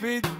fit